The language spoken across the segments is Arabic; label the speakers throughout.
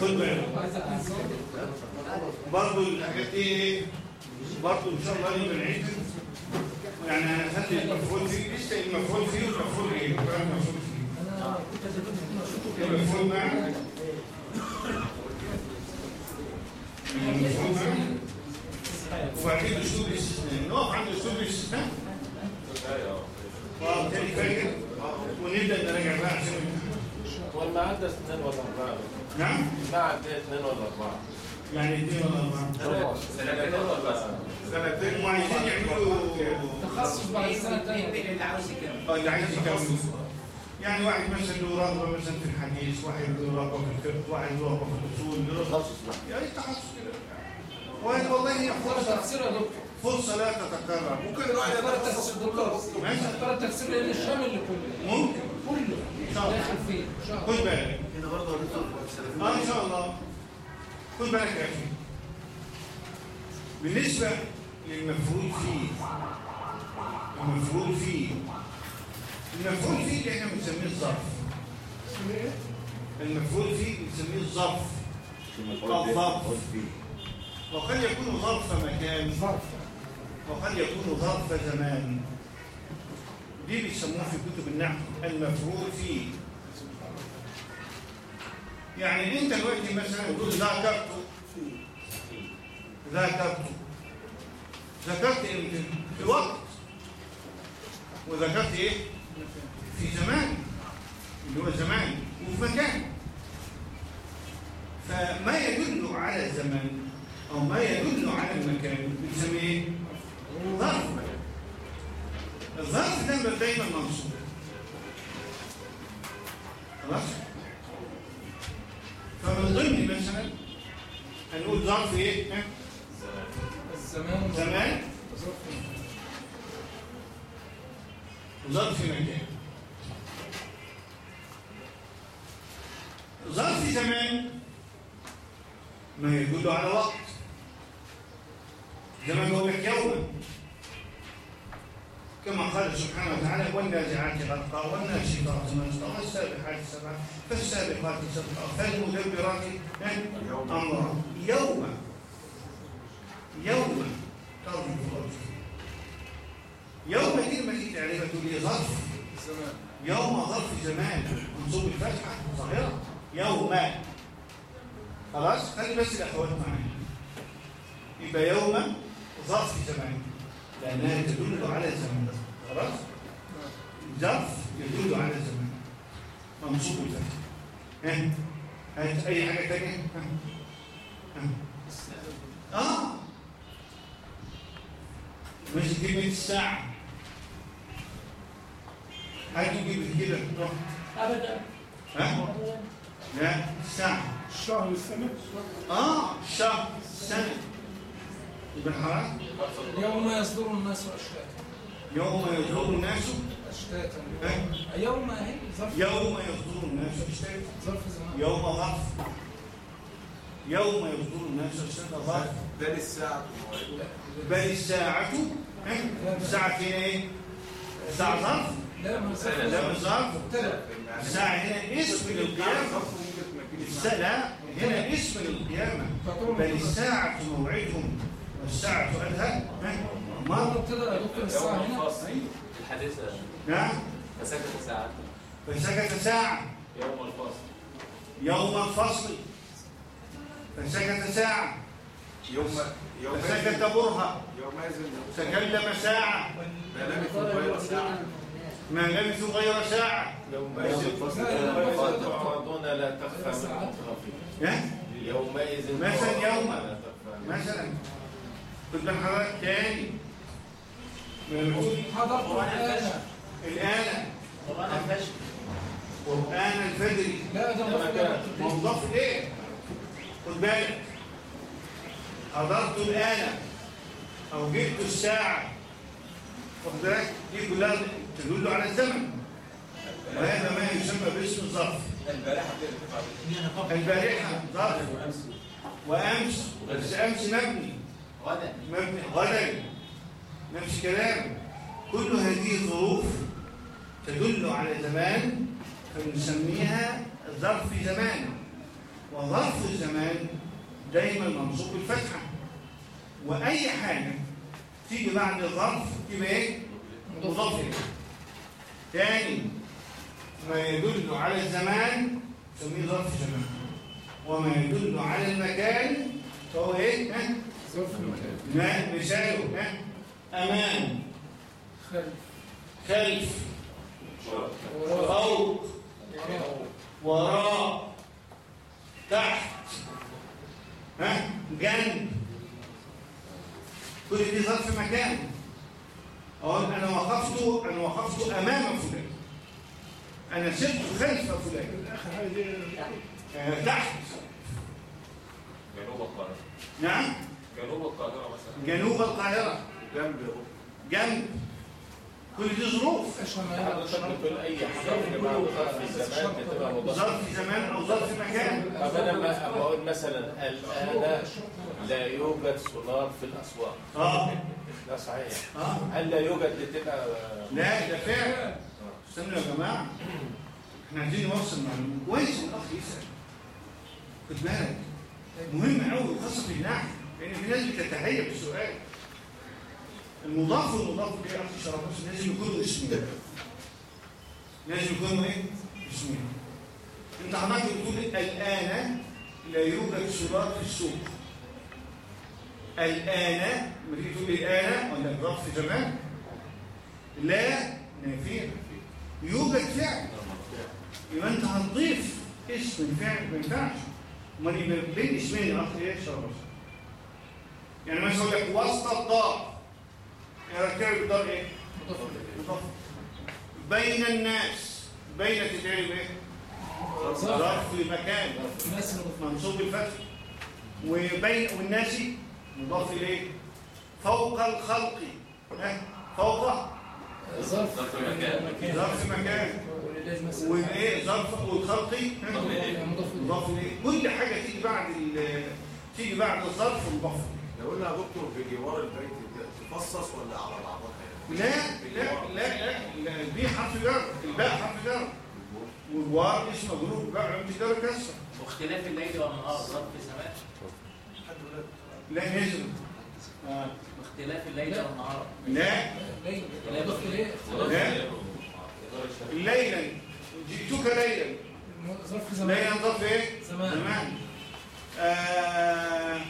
Speaker 1: خد بالك برضه الحاجات إيه برضه إن شاء الله يبقى العيد. يعني هنخلي المفعول فيه لسه المفعول فيه والمفعول إيه؟ الكلام المفعول فيه. المفعول معنا المفعول معنا وبعدين أسلوب الاستثناء. نقف عند أسلوب الاستثناء. آه تاني فاكر ونبدأ نراجع بقى عشان
Speaker 2: ولا عدى اثنين ولا أربعة؟
Speaker 1: نعم؟
Speaker 2: ما عدى اثنين ولا أربعة؟
Speaker 1: يعني اثنين ولا أربعة؟
Speaker 2: سنتين ولا
Speaker 1: سنتين وعايزين يعملوا
Speaker 3: تخصص بعد السنة الثانية
Speaker 4: اللي عاوز يكمل
Speaker 1: آه اللي عايز يكمل يعني واحد مثلا له رغبه مثلا في الحديث واحد له رغبه في الفقه واحد له رغبه في الأصول له رغبه يعني تخصص كده. والله هي فرصه
Speaker 3: تفسير يا دكتور
Speaker 1: فرصة لا تتكرر. ممكن الواحد
Speaker 3: اختار
Speaker 1: يتخصص
Speaker 3: التفسير دكتور
Speaker 1: ماشي.
Speaker 3: اختار التفسير لأن الشامل لكله
Speaker 1: ممكن.
Speaker 3: كله. داخل فيه. ان شاء
Speaker 1: خد
Speaker 3: الله
Speaker 1: بالك
Speaker 5: هنا برضه السلفيين
Speaker 1: آه إن شاء الله. خد بالك يا أخي. بالنسبة للمفعول فيه المفعول فيه. المفعول فيه اللي إحنا بنسميه الظرف. المفعول فيه بنسميه الظرف. الظرف وقد يكون ظرف مكان.
Speaker 3: ظرف.
Speaker 1: وقد يكون ظرف زمان. دي بيسموه في كتب النحو المفعول فيه يعني انت دلوقتي مثلا تقول ذاكرت. ذاكرت. ذكرت إمتى في وقت. وذكرت إيه؟ في زمان. اللي هو زمان وفي مكان. فما يدل على الزمان أو ما يدل على المكان. بنسميه إيه ظرف الظرف ده بيبقى دايما منصوب خلاص فمن ضمن مثلا هنقول ظرف كما قال سبحانه وتعالى والنازعات غرقا والناشطات نشطا والسابحات سبعا فالسابقات سبقا فالمدبرات امرا يوما يوما ترجف الرجل يوم تقول لي ظرف يوم ظرف زمان منصوب الفتحة ظاهرة. يوم. خلاص؟ خلي بس الاخوات معايا. يبقى يوم ظرف زمان لأنها تدل على الزمان خلاص؟ ظرف يدل على الزمان منصوب الفتحه ها؟ هات أي حاجة ثانية ها؟ ها؟ آه. مش كلمه الساعة. هاتوا كده كده. روح.
Speaker 4: ابدا.
Speaker 1: ها؟ لا الساعة.
Speaker 3: الشهر والسنة
Speaker 1: آه شهر سنه
Speaker 3: يوم يصدر الناس أشتاتا.
Speaker 1: يوم يظهر الناس؟
Speaker 3: أشتاتا.
Speaker 1: ها؟
Speaker 3: يوم اهي ظرف.
Speaker 1: يوم يصدر الناس
Speaker 3: ظرف زمان.
Speaker 1: يوم ظرف. يوم يصدر الناس أشتاتا. ظرف.
Speaker 5: بل الساعة.
Speaker 1: بل الساعة. ها؟ الساعة هنا إيه؟ الساعة ظرف؟
Speaker 3: لا ما ظرف.
Speaker 1: لا مش ظرف. الساعة هنا اسم للقيامة. الساعة لا هنا اسم للقيامة. بل الساعة موعدهم. والساعة أدهى ها؟
Speaker 3: ما مبتدا يا دكتور الساعة
Speaker 2: يوم
Speaker 3: هنا
Speaker 2: الحديث
Speaker 1: نعم
Speaker 2: فسكت ساعة
Speaker 1: فسكت ساعة
Speaker 2: يوم الفصل
Speaker 1: يوم الفصل فسكت ساعة
Speaker 5: يوم يوم
Speaker 1: فسكت برهة تكلم ساعة
Speaker 5: ما لبثوا غير ساعة
Speaker 1: ما لبثوا غير ساعة
Speaker 2: يومئذ تعرضون لا تخفى
Speaker 1: ها؟
Speaker 2: يومئذ
Speaker 1: مثلا يوم. مثلا كنت حضرتك تاني.
Speaker 3: الآن
Speaker 1: الآن.
Speaker 4: قرآن الفجر.
Speaker 1: قرآن الفجر.
Speaker 3: لا ده
Speaker 1: موظف ليه؟ خد بالك. حضرت الآن. أو جبت الساعة. خد بالك. دي كلها تدل على الزمن. وهذا ما يسمى باسم الظرف البارحة ظرف. وأمس. بس أمس مبني.
Speaker 4: غدا.
Speaker 1: غدا. نفس كلام كل هذه ظروف تدل على زمان فبنسميها ظرف زمان. وظرف الزمان دايما منصوب بالفتحة. وأي حاجة تيجي بعد الظرف يبقى إيه؟ مضاف تاني ما يدل على الزمان نسميه ظرف زمان. وما يدل على المكان فهو إيه؟ ما مثاله ها؟ أمام
Speaker 3: خلف.
Speaker 1: خلف. فوق.
Speaker 3: وراء.
Speaker 1: تحت. ها؟ جنب. كل دي ظرف مكان. أقول أنا وقفت أنا وقفت أمام فلان. أنا سرت خلف فلان. تحت.
Speaker 2: جنوب
Speaker 1: نعم.
Speaker 2: جنوب القاهرة مثلا.
Speaker 1: جنوب القاهرة.
Speaker 5: جنب.
Speaker 1: جنب. كل دي ظروف.
Speaker 2: ظرف
Speaker 1: زمان أو ظرف مكان.
Speaker 2: طب أنا ما بقول مثلا الآن لا يوجد سولار في الأسواق.
Speaker 1: آه.
Speaker 2: ده صحيح.
Speaker 1: آه.
Speaker 2: هل لا يوجد بتبقى
Speaker 1: لا ده فعل استنوا يا جماعة. إحنا عايزين نوصل معلومة كويس الاخ يسأل. خد بالك. مهم قوي خاصه في النحو لأن في ناس بتتهيأ بالسؤال المضاف والمضاف إليه أخي شرف لازم يكونوا اسمين لازم يكونوا إيه؟ اسمين أنت حضرتك بتقول الآن لا يوجد سولار في السوق. الآن لما تيجي تقول الآن ولا ظرف في زمان؟ لا نافية يوجد فعل. يبقى أنت هتضيف اسم الفعل ما ينفعش. أمال يبقى بين اسمين؟ يا أخي إيه؟ شرف. يعني مثلا أقول لك وسط الدار يعني تعرف الدار إيه؟
Speaker 3: مضاف
Speaker 1: بين الناس. بين تتعرف إيه؟ ظرف مكان. منصوب بالفتح. وبين والناس مضاف إليه. فوق الخلق؟ فوق.
Speaker 3: ظرف مكان.
Speaker 1: ظرف مكان. والايه ظرف والخلق؟
Speaker 3: مضاف إليه.
Speaker 1: كل حاجة تيجي بعد تيجي بعد الظرف مضاف إليه.
Speaker 5: لو قلنا يا دكتور بجوار البيت ده تفصص ولا على بعضها
Speaker 1: لا لا لا لا لا البي حرف جر الباء حرف جر. والواو اسم مجرور بقى مش جر كسر.
Speaker 4: واختلاف الليل والنهار ظرف زمان.
Speaker 1: لا نزل آه.
Speaker 4: واختلاف الليل والنهار.
Speaker 1: لا. لا. ليلا. جئتك ليلا.
Speaker 3: ظرف زمان.
Speaker 1: ليلا ظرف إيه؟
Speaker 3: زمان.
Speaker 1: زمان. آه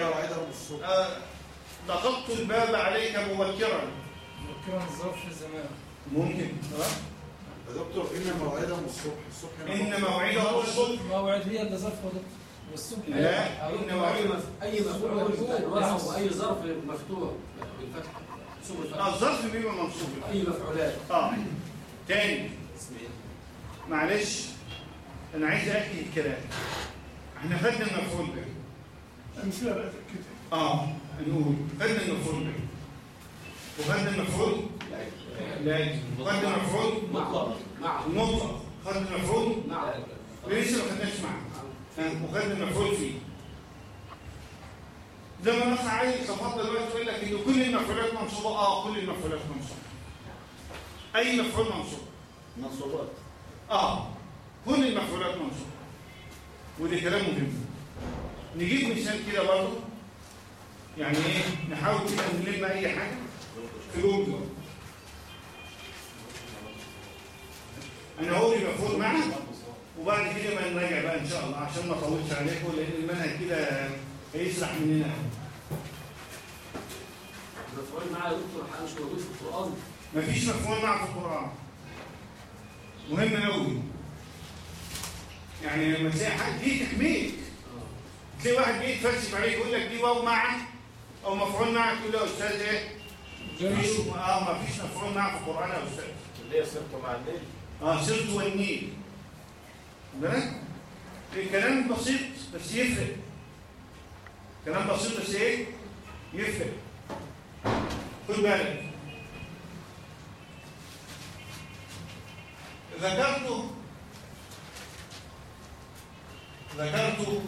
Speaker 5: موعدهم الصبح
Speaker 1: آه دققت الباب عليك مبكرا.
Speaker 3: مذكرا ظرف الزمان
Speaker 1: ممكن.
Speaker 5: يا دكتور إن موعدهم الصبح. الصبح
Speaker 1: إن موعدة الصبح.
Speaker 3: موعد هي اللي ظرف والصبح
Speaker 1: لا إن موعدة
Speaker 6: أي مفعول بالفتح واي ظرف مفتوح بالفتح منصوب الفتح
Speaker 1: الظرف بيبقى منصوب.
Speaker 6: أي مفعولات.
Speaker 1: آه. تاني. معلش أنا عايز اكد الكلام. إحنا خدنا المفعول به
Speaker 7: أمثلة بقى كده؟
Speaker 1: آه نقول خدنا المفعول به وخدنا المفعول لازم وخدنا المفعول
Speaker 6: مطلق.
Speaker 1: مطلق. خدنا المفعول لسه ما خدناش معاه آه، وخدنا المفعول فيه؟ زي ما الاخ عايز تفضل دلوقتي يقول لك ان كل المفعولات منصوبة. آه كل المفعولات منصوبة. أي مفعول منصوب؟
Speaker 4: منصوبات.
Speaker 1: آه كل المفعولات منصوبة. ودي كلام مهم. نجيب مثال كده برضه. يعني إيه؟ نحاول كده نلم أي حاجة في جمله أنا هقول المفعول معنا وبعد كده بقى نراجع بقى إن شاء الله عشان ما اطولش عليكم لأن المنهج كده هيسرح مننا.
Speaker 6: المفعول معاه يا دكتور حاجة مش موجود في القرآن.
Speaker 1: مفيش مفعول معه في القرآن. مهم قوي يعني لما تلاقي حد دي تحميك تلاقي واحد جاي يتفلسف عليك يقول لك دي واو معه أو مفعول معه تقول له يا أستاذ إيه؟ مفيش آه مفيش مفعول معه في القرآن يا أستاذ.
Speaker 2: اللي هي صرت مع النيل.
Speaker 1: آه سرت والنيل. بالك الكلام بسيط بس يفرق. كلام بسيط بس إيه؟ يفرق. خد بالك. ذكرت ذكرت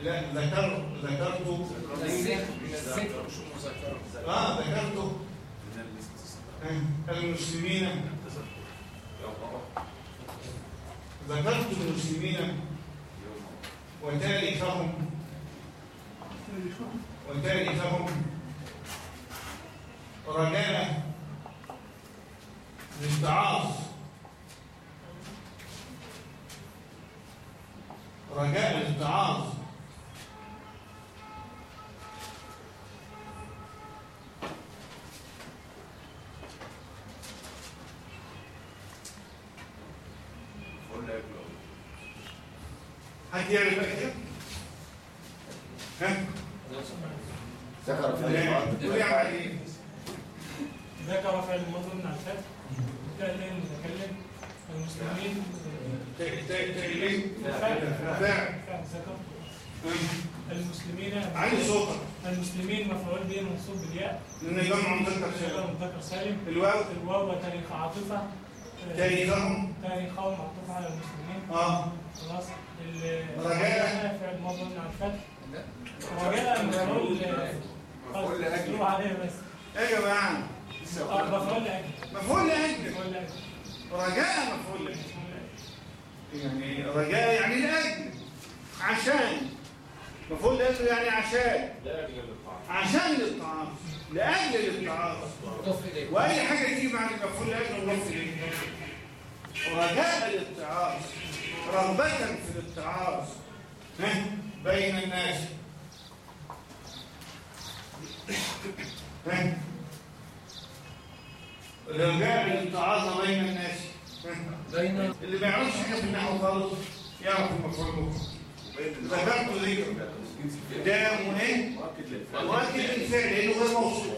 Speaker 1: لا ذكر ذكرت
Speaker 3: الذكر مش المذكرة
Speaker 1: آه ذكرت المسلمين. ذكرت المسلمين. وتاريخهم. وتاريخهم. رجاء حد يعرف بقى كده؟ ها؟
Speaker 8: ذكر
Speaker 1: قول يا علي
Speaker 9: ذكر فعل الماضي من الفتح كان المتكلم المسلمين.
Speaker 1: تقليل
Speaker 9: فاعل ذكر. المسلمين.
Speaker 1: علي صوتك.
Speaker 9: المسلمين مفعول به منصوب بالياء.
Speaker 1: لأن جمع مذكر سالم.
Speaker 9: مذكر سالم.
Speaker 1: الواو؟
Speaker 9: الواو وتاريخ عاطفة.
Speaker 1: تاريخهم؟
Speaker 9: تاريخهم معطوف على المسلمين.
Speaker 1: آه.
Speaker 9: خلاص.
Speaker 1: رجاء.
Speaker 9: الفتح. مفعول بس.
Speaker 1: إيه يا
Speaker 9: جماعة مفعول لأجل.
Speaker 1: رجاء مفعول لأجل. يعني رجاء يعني لأجل. عشان. مفعول لأجل يعني عشان. عشان للطعام. لأجل للطعام. وأي حاجة تيجي مع المفعول لأجل مضاف اليه رجاء للاتعاظ رغبة في ها؟ بين الناس؟ رجاء للاتعاظ بين الناس؟
Speaker 3: بين
Speaker 1: اللي ما يعرفش حاجة في النحو خالص يعرف المفعول به ذكرت ذكر. ده وايه
Speaker 5: مؤكد للفعل.
Speaker 1: مؤكد للفعل لأنه غير موصول.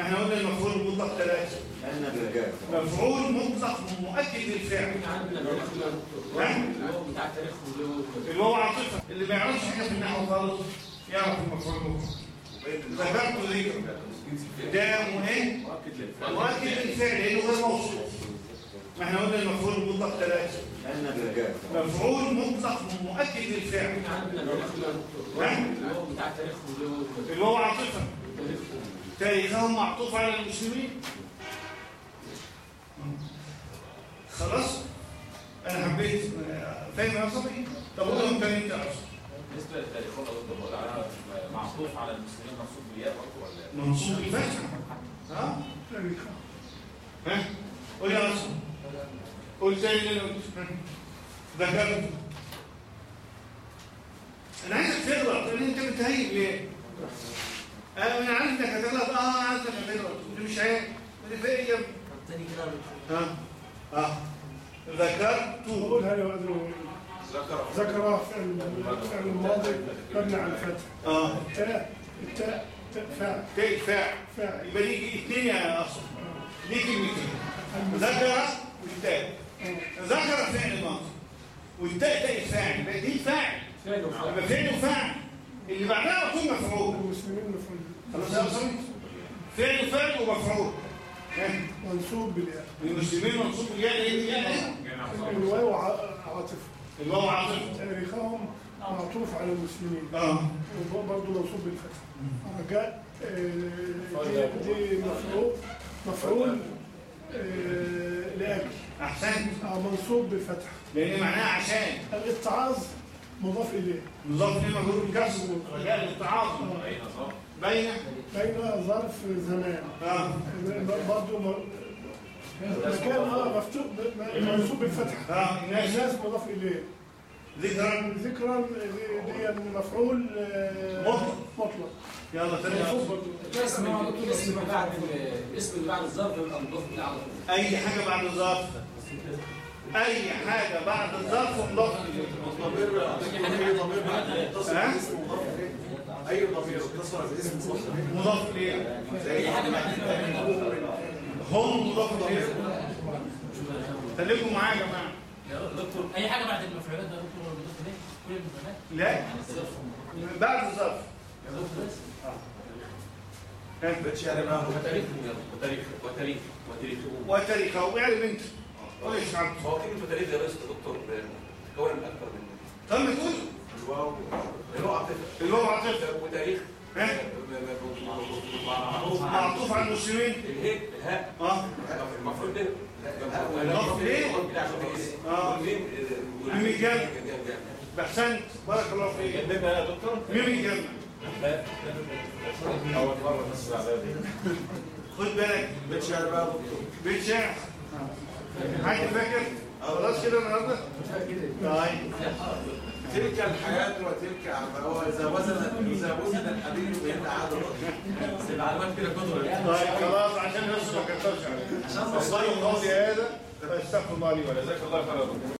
Speaker 1: ما إحنا قلنا المفعول المطلق
Speaker 8: الرجال
Speaker 1: مفعول مطلق مؤكد للفعل. اللي هو عاطفة. اللي ما يعرفش حاجة في النحو خالص يعرف المفعول به ذكرت ذكر ده
Speaker 5: مؤكد للفعل.
Speaker 1: مؤكد للفعل لأنه غير موصول ما إحنا قلنا المفعول المطلق
Speaker 8: الرجال
Speaker 1: مفعول مطلق مؤكد للفعل. اللي هو عاطفة. تاريخهم معطوف على المسلمين. خلاص؟ أنا حبيت فاهم صبري طب قولهم تاني أنت.
Speaker 2: بالنسبة للتاريخ هو معطوف على المسلمين منصوب بالياء برضه ولا؟
Speaker 1: منصوب الفتح ها؟ ها؟ قول يا أصلا قول تاني اللي أنا. ذكرت أنا عايزك تغلط لأن أنت متهيب ليه؟ أنا أنا عارف انك هتغلط آه عارف انك هتغلط انت مش عارف في إيه يا ابني؟
Speaker 4: كده
Speaker 1: ها؟ ها ذكرت
Speaker 7: بقولها يا أدري
Speaker 5: ذكر
Speaker 7: ذكر فعل فعل الماضي مبني على الفتح.
Speaker 1: آه.
Speaker 7: التاء التاء تاء فاعل.
Speaker 1: تاء فاعل؟
Speaker 7: فاعل.
Speaker 1: يبقى ليك اثنين يا أصلا ليه كلمتين ذكر والتاء. ذكر فعل ماضي والتاء تاء فاعل يبقى دي فاعل.
Speaker 6: فعل وفعل
Speaker 1: يبقى فعل وفاعل. اللي بعدها على طول مفعول.
Speaker 7: المسلمين مفعول.
Speaker 1: خلاص يا أصلا؟ فعل وفعل ومفعول. ها؟
Speaker 7: منصوب بالياء.
Speaker 1: المسلمين منصوب الياء إيه؟ الياء إيه؟
Speaker 7: الواو ع- عاطفة
Speaker 1: الواو عاطفه
Speaker 7: تاريخهم معطوف على المسلمين.
Speaker 1: آه.
Speaker 7: وبرضه منصوب بالفتح. رجاء آه، دي, دي مفعول. مفعول آه، لأجل.
Speaker 1: احسنت
Speaker 7: آه، منصوب بالفتح.
Speaker 1: لأن معناها عشان.
Speaker 7: الاتعاظ مضاف إليه.
Speaker 1: نظام ليه مجرور بالكسر رجاء التعاظم بين
Speaker 7: بين ظرف زمان.
Speaker 1: آه.
Speaker 7: برضه م- مكان آه مفتوح منصوب بالفتح.
Speaker 1: آه. الناس
Speaker 7: مضاف إليه.
Speaker 1: ذكرا.
Speaker 7: ذكرا دي مفعول آه،
Speaker 1: مطلق.
Speaker 7: مطلق.
Speaker 1: يلا تاني
Speaker 6: الاسم اللي بعد الاسم اللي بعد الظرف يبقى مضاف إليه على طول.
Speaker 1: أي حاجة بعد الظرف؟ أي حاجة بعد الظرف مضاف
Speaker 5: ضمير مضاف أي ضمير اتصل باسم مضاف
Speaker 1: مضاف
Speaker 4: بعد
Speaker 1: هم مضاف إليه. خليكم معايا يا جماعة.
Speaker 4: دكتور أي حاجة بعد المفعولات ده دكتور هو المضاف إليه؟ كل المفعولات؟
Speaker 1: لا.
Speaker 4: الظرف
Speaker 1: بعد الظرف.
Speaker 4: يا دكتور بس.
Speaker 1: ها؟
Speaker 5: بتش يعني بقى
Speaker 2: وتاريخ وتاريخ وتاريخ وتاريخ
Speaker 1: وتاريخه واعلم انت إيش عارف
Speaker 10: هو كلمة تاريخ يا ريس دكتور تكون من أكثر من
Speaker 1: طب ما تقول
Speaker 10: الواو الواو عاطفة
Speaker 1: الواو عاطفه
Speaker 10: وتاريخ
Speaker 1: معطوف على المسلمين
Speaker 5: الهاء الهاء
Speaker 1: آه
Speaker 5: المفروض ده
Speaker 1: الضف ليه؟ آه ميم الجمع احسنت بارك الله فيك
Speaker 2: جنبها يا دكتور
Speaker 1: ميم الجمع
Speaker 2: اول مره بس على بالي
Speaker 1: خد بالك
Speaker 5: بيت شعر بقى يا دكتور
Speaker 1: بيت حد فاكر خلاص كده النهارده طيب.
Speaker 5: تلك الحياة وتلك أعمال إذا وزن إذا وزن الحبيب عاد الرجل
Speaker 6: المعلومات كده كتر
Speaker 1: طيب خلاص عشان الناس ما كترش عليك اصلي قولي هذا. فاستغفر الله لي ولكم
Speaker 2: جزاك الله خيرا